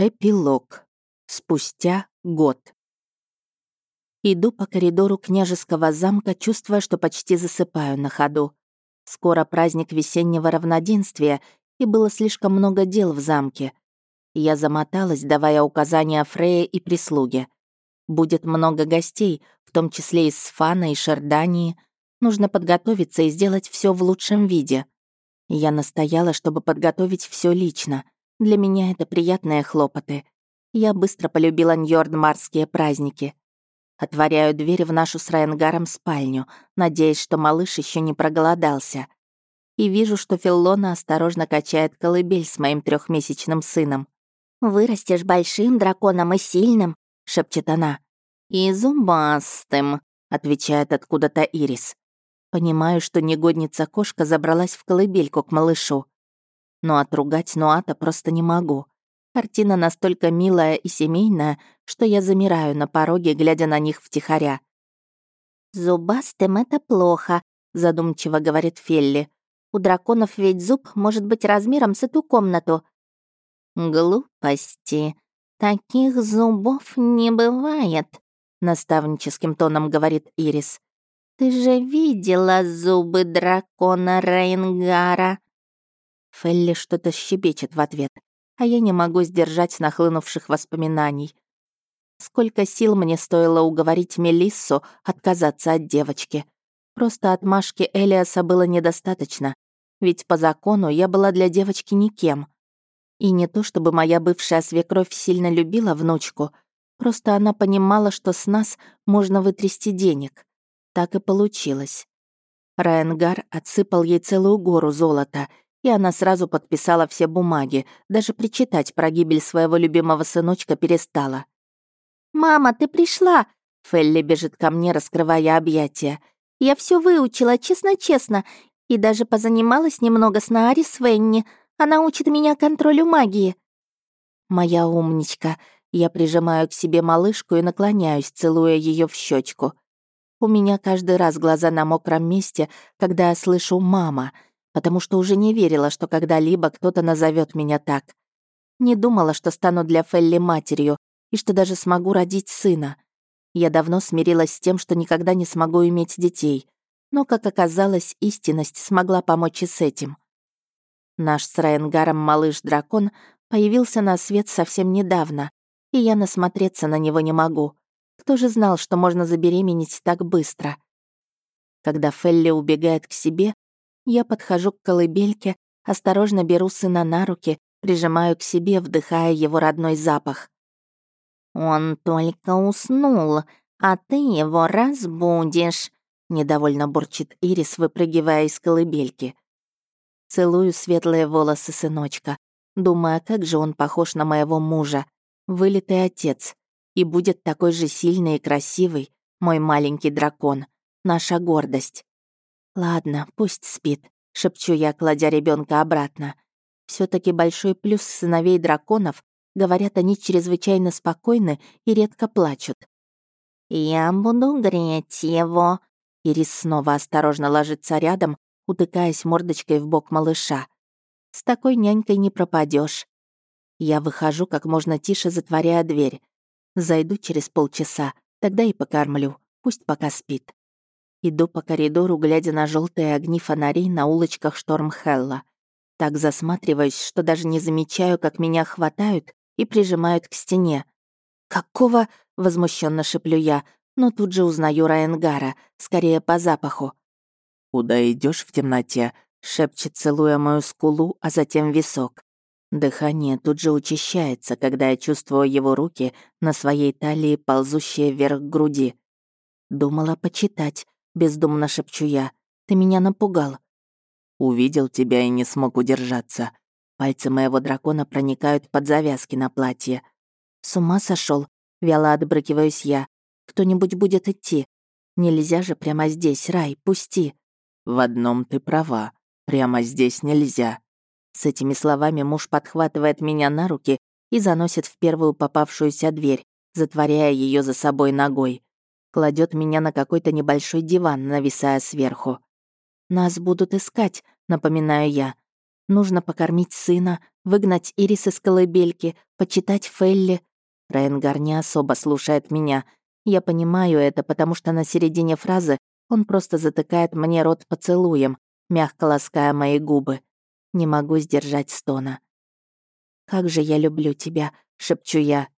Эпилог. Спустя год. Иду по коридору княжеского замка, чувствуя, что почти засыпаю на ходу. Скоро праздник весеннего равноденствия, и было слишком много дел в замке. Я замоталась, давая указания Фрее и прислуге. Будет много гостей, в том числе из Сфана и Шардании. Нужно подготовиться и сделать все в лучшем виде. Я настояла, чтобы подготовить все лично — для меня это приятные хлопоты. Я быстро полюбила ньордмарские праздники. Отворяю дверь в нашу с Райангаром спальню, надеясь, что малыш еще не проголодался. И вижу, что Филлона осторожно качает колыбель с моим трехмесячным сыном. «Вырастешь большим драконом и сильным», — шепчет она. «И зубастым», — отвечает откуда-то Ирис. Понимаю, что негодница-кошка забралась в колыбельку к малышу но отругать Нуата просто не могу. Картина настолько милая и семейная, что я замираю на пороге, глядя на них втихаря. «Зубастым это плохо», — задумчиво говорит Фелли. «У драконов ведь зуб может быть размером с эту комнату». «Глупости. Таких зубов не бывает», — наставническим тоном говорит Ирис. «Ты же видела зубы дракона Рейнгара?» Фелли что-то щебечет в ответ, а я не могу сдержать нахлынувших воспоминаний. Сколько сил мне стоило уговорить Мелиссу отказаться от девочки. Просто отмашки Элиаса было недостаточно, ведь по закону я была для девочки никем. И не то чтобы моя бывшая свекровь сильно любила внучку, просто она понимала, что с нас можно вытрясти денег. Так и получилось. Райангар отсыпал ей целую гору золота — и она сразу подписала все бумаги, даже причитать про гибель своего любимого сыночка перестала. «Мама, ты пришла!» Фелли бежит ко мне, раскрывая объятия. «Я все выучила, честно-честно, и даже позанималась немного с Наари Свенни. Она учит меня контролю магии». «Моя умничка!» Я прижимаю к себе малышку и наклоняюсь, целуя ее в щечку. У меня каждый раз глаза на мокром месте, когда я слышу «мама», потому что уже не верила, что когда-либо кто-то назовет меня так. Не думала, что стану для Фелли матерью и что даже смогу родить сына. Я давно смирилась с тем, что никогда не смогу иметь детей, но, как оказалось, истинность смогла помочь и с этим. Наш с Райангаром малыш-дракон появился на свет совсем недавно, и я насмотреться на него не могу. Кто же знал, что можно забеременеть так быстро? Когда Фелли убегает к себе, я подхожу к колыбельке, осторожно беру сына на руки, прижимаю к себе, вдыхая его родной запах. «Он только уснул, а ты его разбудишь», — недовольно бурчит Ирис, выпрыгивая из колыбельки. Целую светлые волосы сыночка, думая, как же он похож на моего мужа, вылитый отец, и будет такой же сильный и красивый, мой маленький дракон, наша гордость. «Ладно, пусть спит», — шепчу я, кладя ребенка обратно. все таки большой плюс сыновей драконов, говорят, они чрезвычайно спокойны и редко плачут. «Я буду греть его», — Ирис снова осторожно ложится рядом, утыкаясь мордочкой в бок малыша. «С такой нянькой не пропадешь. Я выхожу как можно тише, затворяя дверь. Зайду через полчаса, тогда и покормлю, пусть пока спит. Иду по коридору, глядя на желтые огни фонарей на улочках Штормхелла. Так засматриваюсь, что даже не замечаю, как меня хватают и прижимают к стене. «Какого?» — возмущенно шеплю я, но тут же узнаю Райангара, скорее по запаху. «Куда идешь в темноте?» — шепчет, целуя мою скулу, а затем висок. Дыхание тут же учащается, когда я чувствую его руки на своей талии, ползущие вверх к груди. Думала почитать, бездумно шепчу я. Ты меня напугал. Увидел тебя и не смог удержаться. Пальцы моего дракона проникают под завязки на платье. С ума сошел. Вяло отбрыкиваюсь я. Кто-нибудь будет идти. Нельзя же прямо здесь, Рай, пусти. В одном ты права. Прямо здесь нельзя. С этими словами муж подхватывает меня на руки и заносит в первую попавшуюся дверь, затворяя ее за собой ногой кладет меня на какой-то небольшой диван, нависая сверху. «Нас будут искать», — напоминаю я. Нужно покормить сына, выгнать Ирис из колыбельки, почитать Фелли. Рейнгар не особо слушает меня. Я понимаю это, потому что на середине фразы он просто затыкает мне рот поцелуем, мягко лаская мои губы. Не могу сдержать стона. «Как же я люблю тебя», — шепчу я.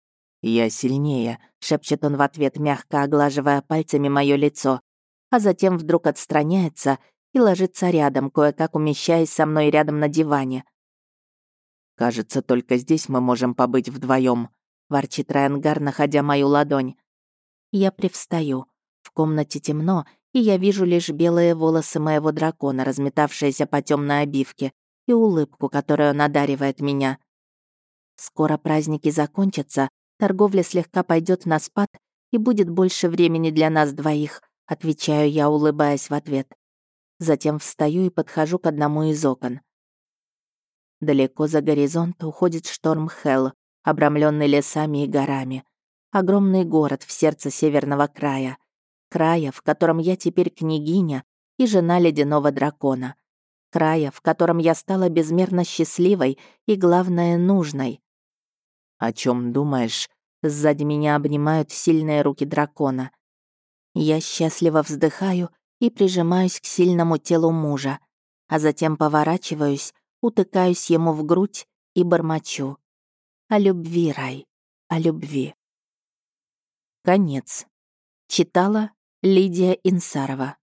«Я сильнее», — шепчет он в ответ, мягко оглаживая пальцами мое лицо, а затем вдруг отстраняется и ложится рядом, кое-как умещаясь со мной рядом на диване. «Кажется, только здесь мы можем побыть вдвоем, ворчит Райангар, находя мою ладонь. Я привстаю. В комнате темно, и я вижу лишь белые волосы моего дракона, разметавшиеся по темной обивке, и улыбку, которую он одаривает меня. Скоро праздники закончатся, торговля слегка пойдет на спад, и будет больше времени для нас двоих, отвечаю я, улыбаясь в ответ. Затем встаю и подхожу к одному из окон. Далеко за горизонт уходит шторм Хелл, обрамленный лесами и горами. Огромный город в сердце северного края. Края, в котором я теперь княгиня и жена ледяного дракона. Края, в котором я стала безмерно счастливой и, главное, нужной. «О чем думаешь?» Сзади меня обнимают сильные руки дракона. Я счастливо вздыхаю и прижимаюсь к сильному телу мужа, а затем поворачиваюсь, утыкаюсь ему в грудь и бормочу. О любви, Рай, о любви. Конец. Читала Лидия Инсарова.